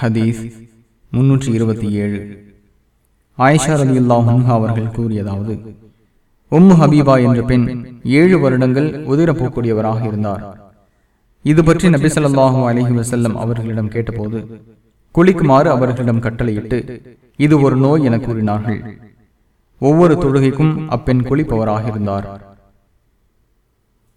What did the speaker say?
ஹதீஸ் முன்னூற்றி இருபத்தி ஏழு. ஆயிஷா ரதி அல்லாஹ் அவர்கள் கூறியதாவது உம்மு ஹபீபா என்ற பெண் ஏழு வருடங்கள் உதிரப்போக்கூடியவராக இருந்தார். இது பற்றி நபி ஸல்லல்லாஹு அலைஹி அவர்களிடம் கேட்டபோது குளிக்குமாறு அவர்களிடம் கட்டளையிட்டு இது ஒரு நோய் என கூறினார்கள். ஒவ்வொரு தொழுகைக்கும் அப்பெண் குளிப்பவராக இருந்தார்.